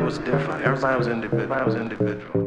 Was different. Everybody was individual. Everybody was individual.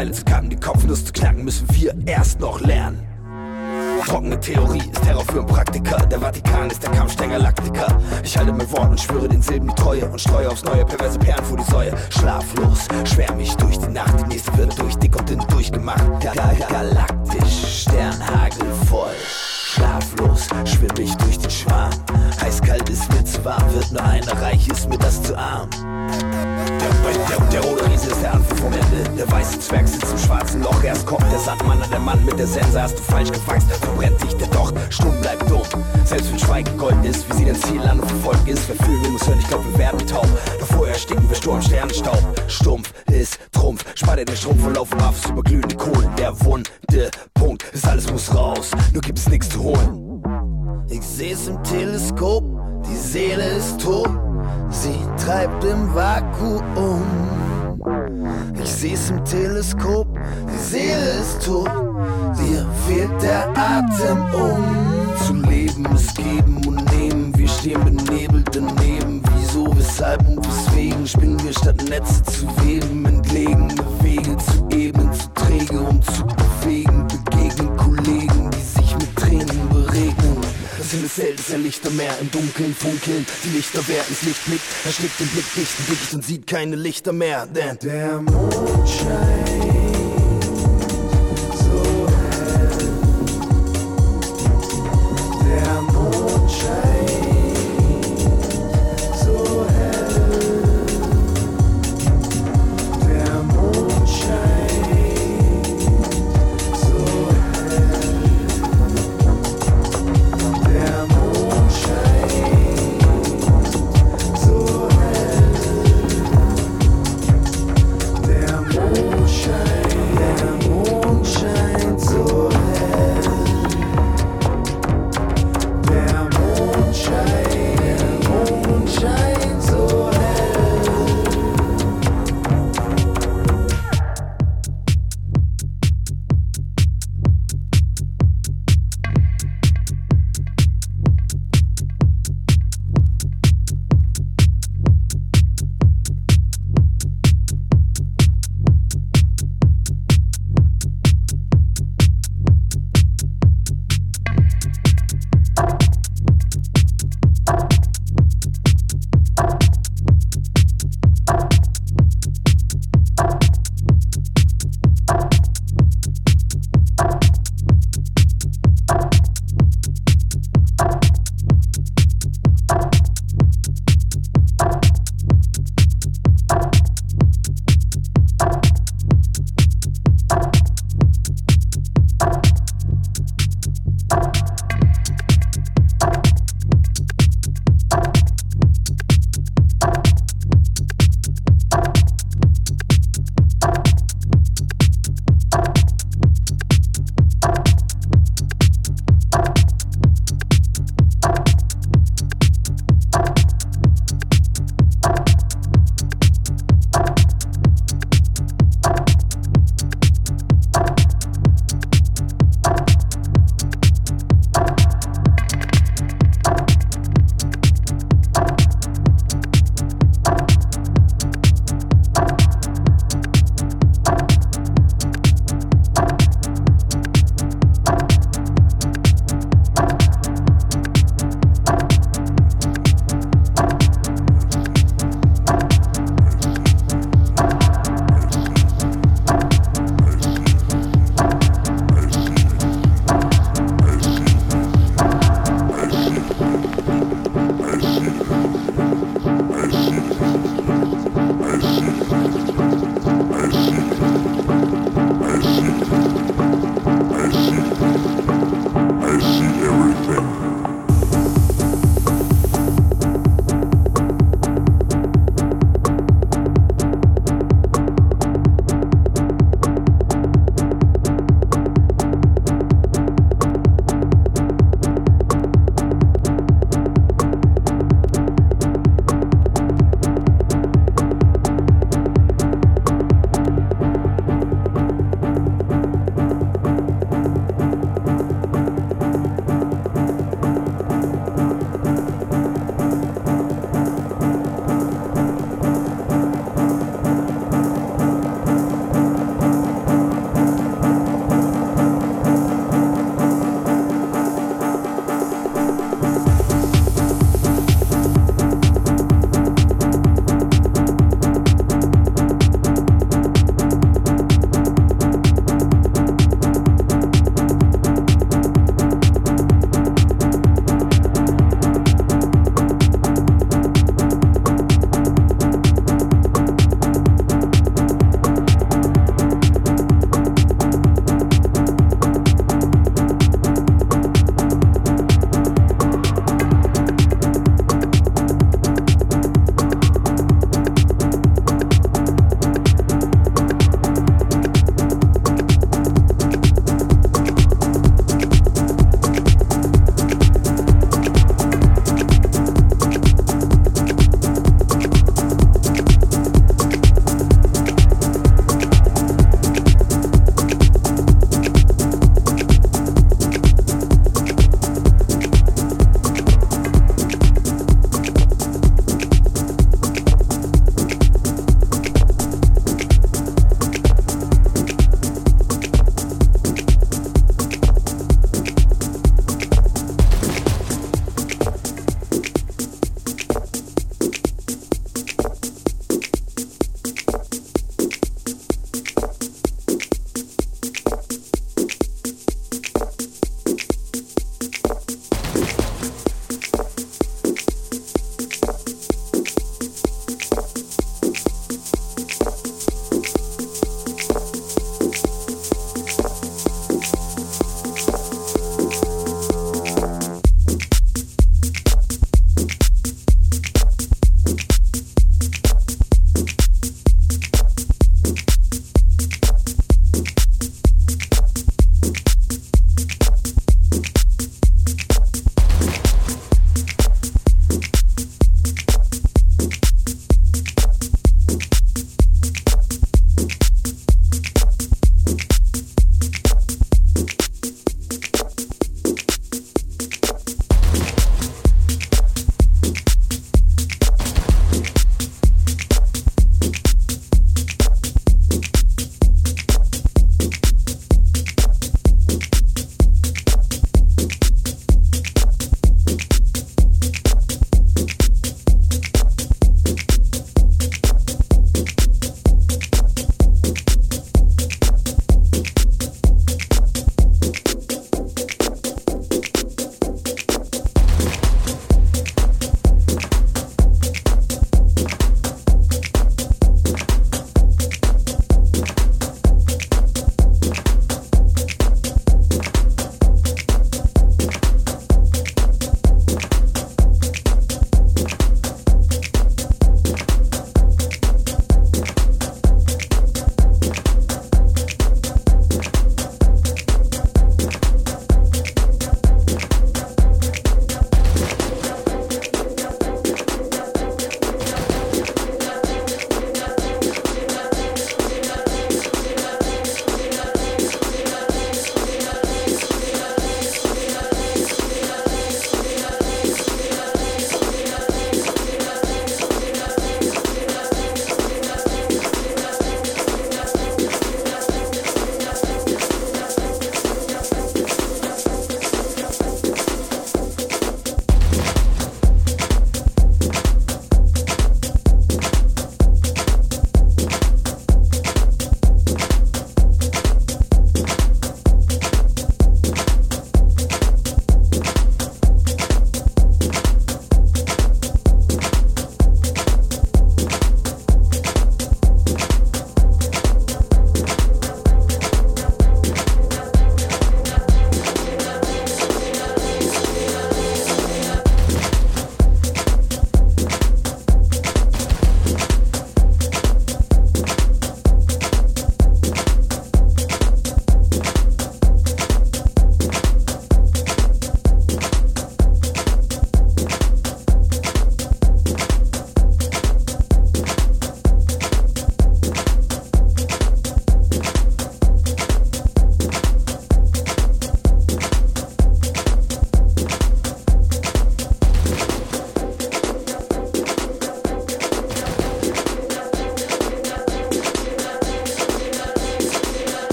Style zu die Kopfnuss zu knacken, müssen wir erst noch lernen. Trockene Theorie ist Terror für ein Praktiker. Der Vatikan ist der Kampfstenger Laktiker. Ich halte mir Wort und schwöre den Silben die Treue und streue aufs neue perverse Perlen vor die Säue. Schlaflos. Meer im Dunkeln funkeln, die Lichter wer ins Licht blickt, Er schlägt den Blick dicht, blickt und sieht keine Lichter mehr, denn der Mond scheint.